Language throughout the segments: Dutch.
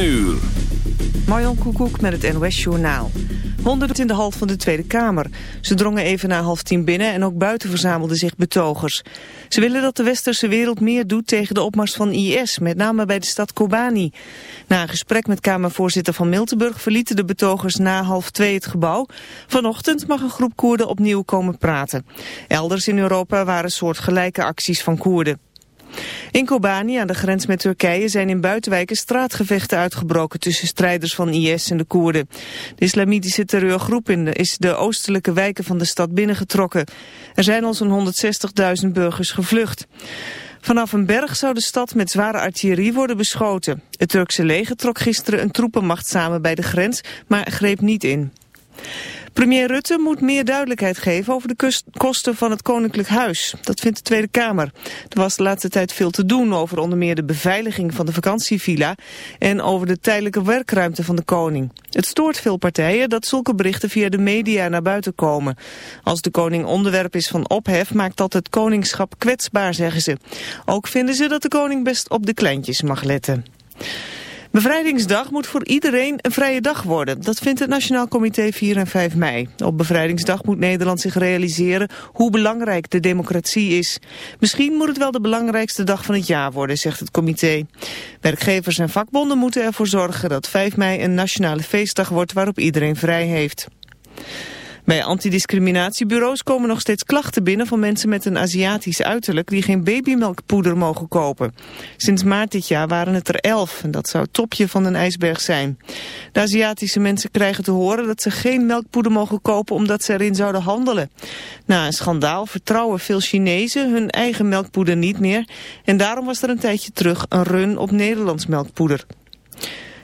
uur. Koekoek met het NOS Journaal. Honderden in de hal van de Tweede Kamer. Ze drongen even na half tien binnen en ook buiten verzamelden zich betogers. Ze willen dat de westerse wereld meer doet tegen de opmars van IS, met name bij de stad Kobani. Na een gesprek met Kamervoorzitter van Miltenburg verlieten de betogers na half twee het gebouw. Vanochtend mag een groep Koerden opnieuw komen praten. Elders in Europa waren soortgelijke acties van Koerden. In Kobani, aan de grens met Turkije, zijn in buitenwijken straatgevechten uitgebroken tussen strijders van IS en de Koerden. De islamitische terreurgroep is de oostelijke wijken van de stad binnengetrokken. Er zijn al zo'n 160.000 burgers gevlucht. Vanaf een berg zou de stad met zware artillerie worden beschoten. Het Turkse leger trok gisteren een troepenmacht samen bij de grens, maar greep niet in. Premier Rutte moet meer duidelijkheid geven over de kosten van het Koninklijk Huis. Dat vindt de Tweede Kamer. Er was de laatste tijd veel te doen over onder meer de beveiliging van de vakantievilla en over de tijdelijke werkruimte van de koning. Het stoort veel partijen dat zulke berichten via de media naar buiten komen. Als de koning onderwerp is van ophef maakt dat het koningschap kwetsbaar, zeggen ze. Ook vinden ze dat de koning best op de kleintjes mag letten. Bevrijdingsdag moet voor iedereen een vrije dag worden. Dat vindt het Nationaal Comité 4 en 5 mei. Op Bevrijdingsdag moet Nederland zich realiseren hoe belangrijk de democratie is. Misschien moet het wel de belangrijkste dag van het jaar worden, zegt het comité. Werkgevers en vakbonden moeten ervoor zorgen dat 5 mei een nationale feestdag wordt waarop iedereen vrij heeft. Bij antidiscriminatiebureaus komen nog steeds klachten binnen van mensen met een Aziatisch uiterlijk die geen babymelkpoeder mogen kopen. Sinds maart dit jaar waren het er elf en dat zou het topje van een ijsberg zijn. De Aziatische mensen krijgen te horen dat ze geen melkpoeder mogen kopen omdat ze erin zouden handelen. Na een schandaal vertrouwen veel Chinezen hun eigen melkpoeder niet meer en daarom was er een tijdje terug een run op Nederlands melkpoeder.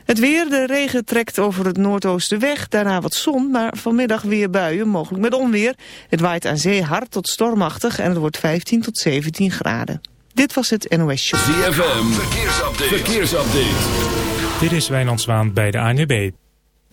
Het weer, de regen trekt over het noordoosten weg, daarna wat zon, maar vanmiddag weer buien, mogelijk met onweer. Het waait aan zee hard tot stormachtig en het wordt 15 tot 17 graden. Dit was het NOS Show. ZFM, verkeersupdate. verkeersupdate. Dit is Wijnand Zwaan bij de ANWB.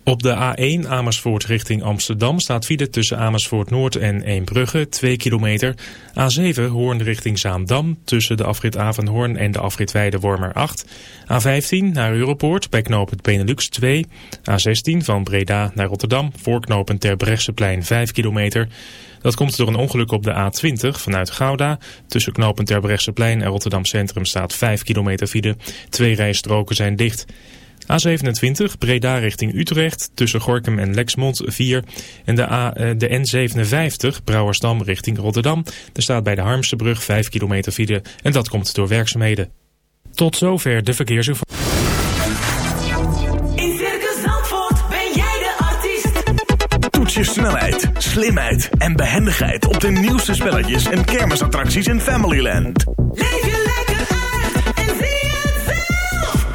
Op de A1 Amersfoort richting Amsterdam staat file tussen Amersfoort Noord en Eembrugge 2 kilometer. A7 Hoorn richting Zaandam tussen de afrit Avenhoorn en de afrit Weidewormer 8. A15 naar Europoort bij knooppunt Benelux 2. A16 van Breda naar Rotterdam voor knooppunt Terbrechtseplein 5 kilometer. Dat komt door een ongeluk op de A20 vanuit Gouda. Tussen knooppunt Terbrechtseplein en Rotterdam Centrum staat 5 kilometer file. Twee rijstroken zijn dicht. A27 Breda richting Utrecht tussen Gorkum en Lexmond 4. En de, A, eh, de N57 Brouwersdam richting Rotterdam. Er staat bij de Harmsebrug 5 kilometer file en dat komt door werkzaamheden. Tot zover de verkeersinformatie. In Circus Zandvoort ben jij de artiest. Toets je snelheid, slimheid en behendigheid op de nieuwste spelletjes en kermisattracties in Familyland. Leef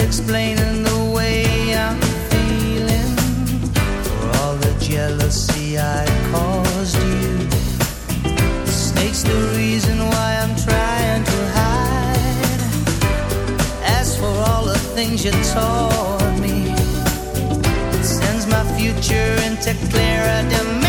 explaining the way I'm feeling. For all the jealousy I caused you. The Snake's the reason why I'm trying to hide. As for all the things you taught me It sends my future into clearer demand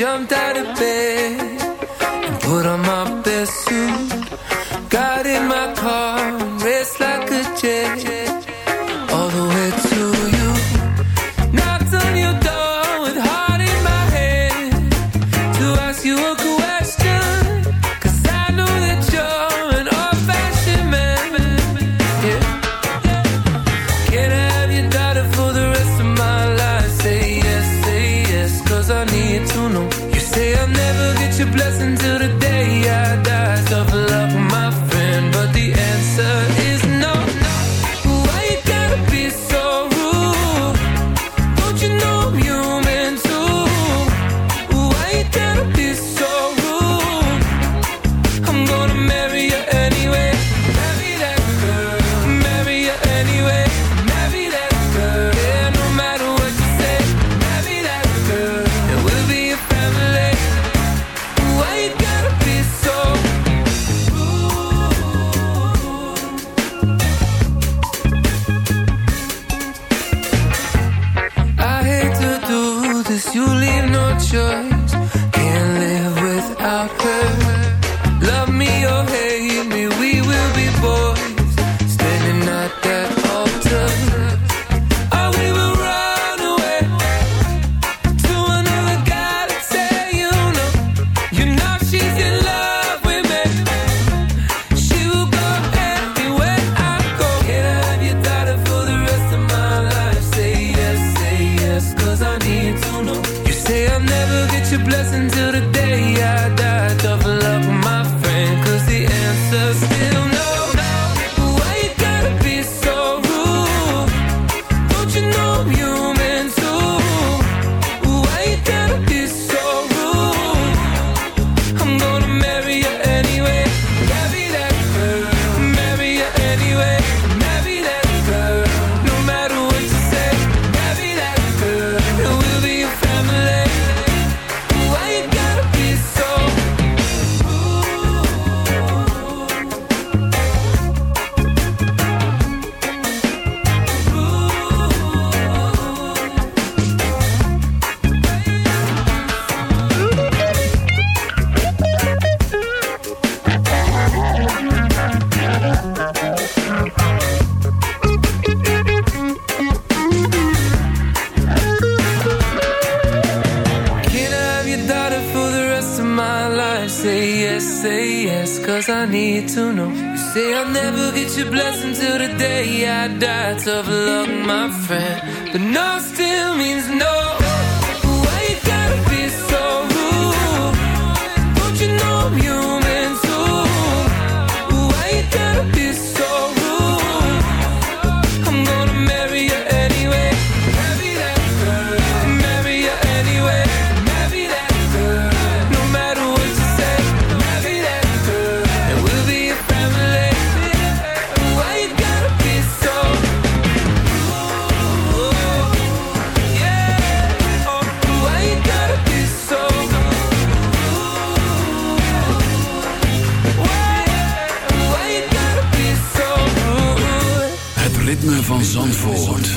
jumped out of bed and put on my best suit to bless van Zandvoort.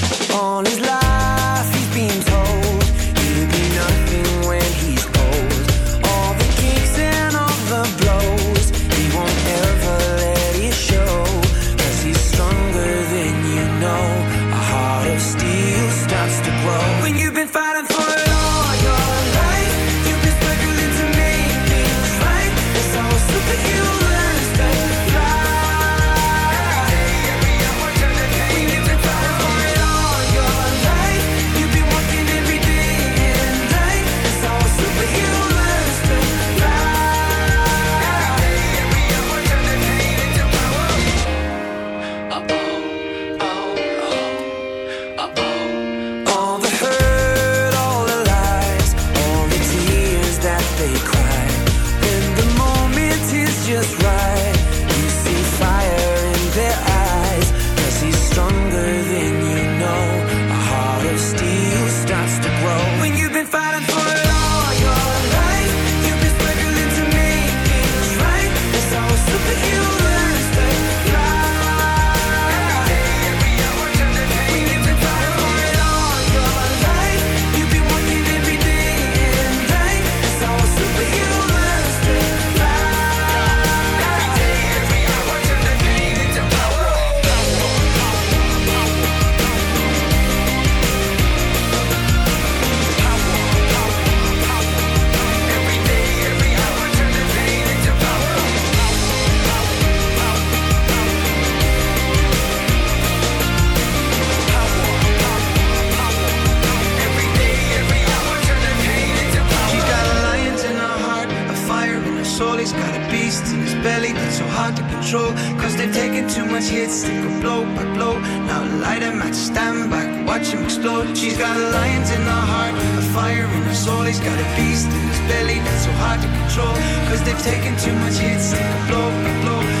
She's got a lion in her heart, a fire in her soul. He's got a beast in his belly that's so hard to control. Cause they've taken too much hits, take a blow, a blow.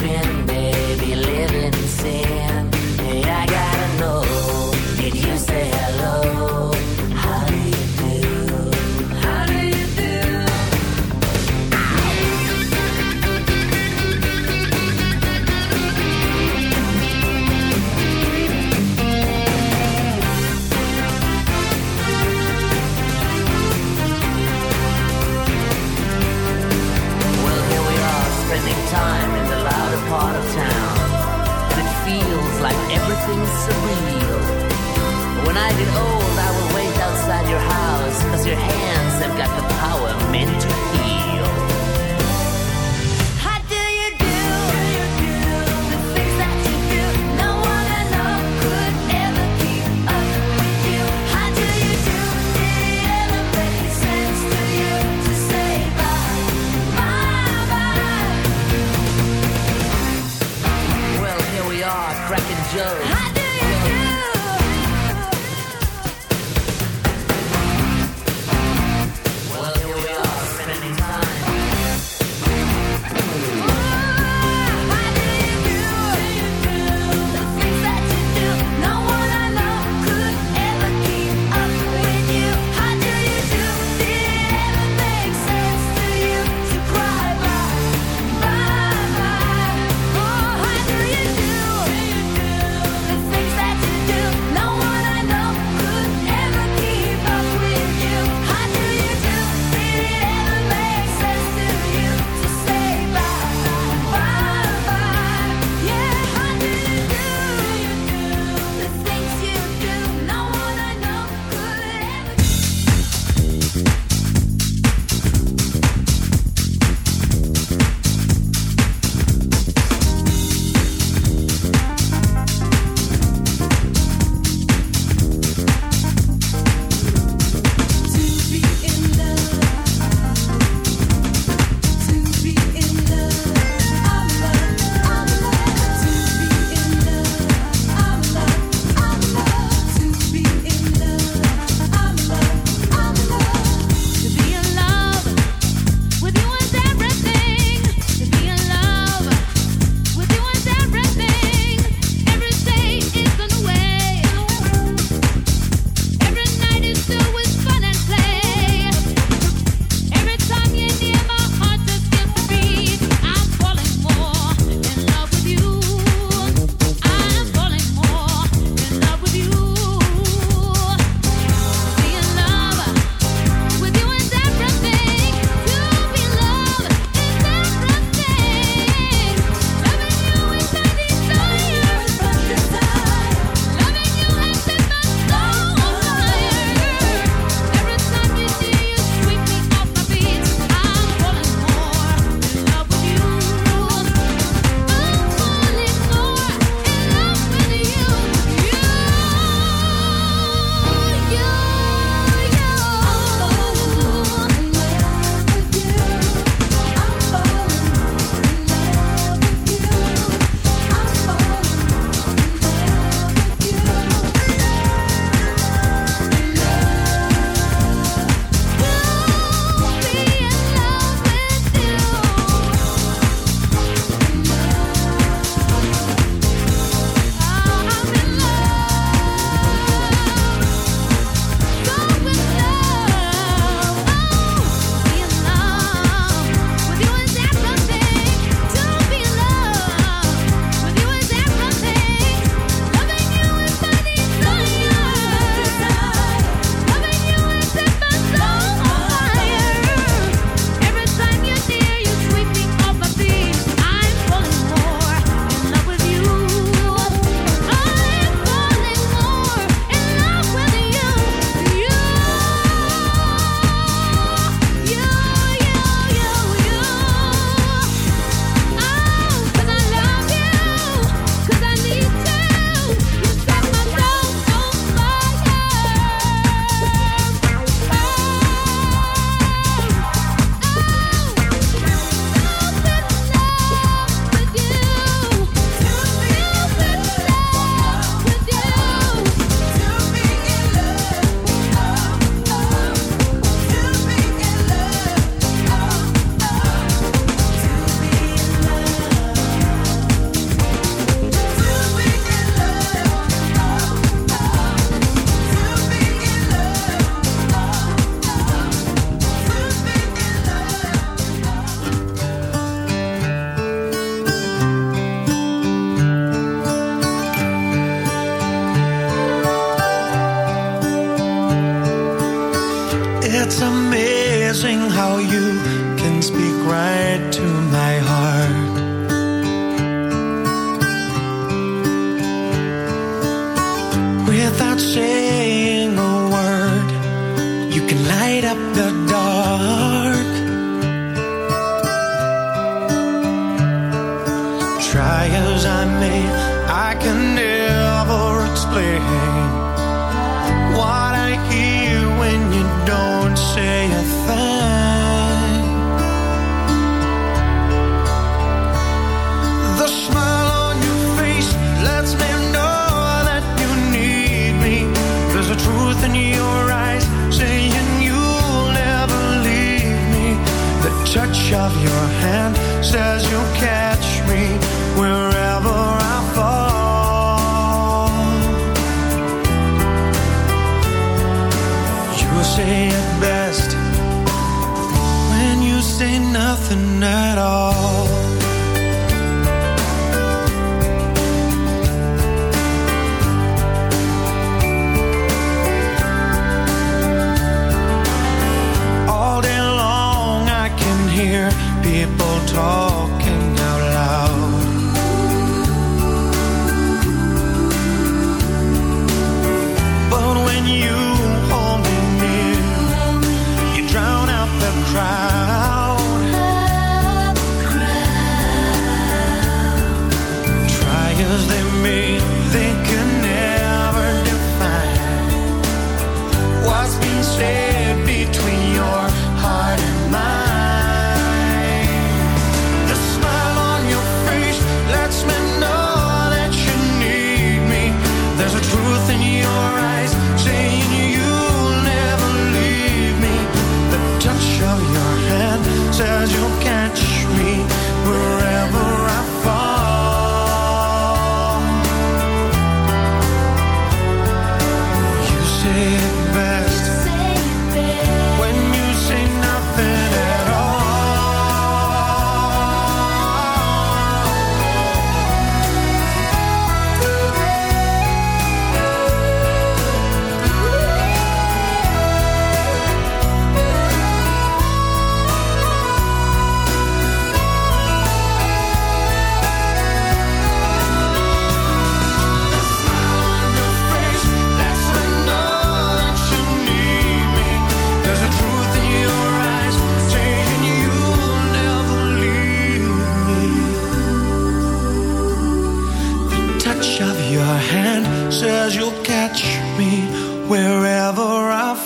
been it.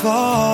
Fall.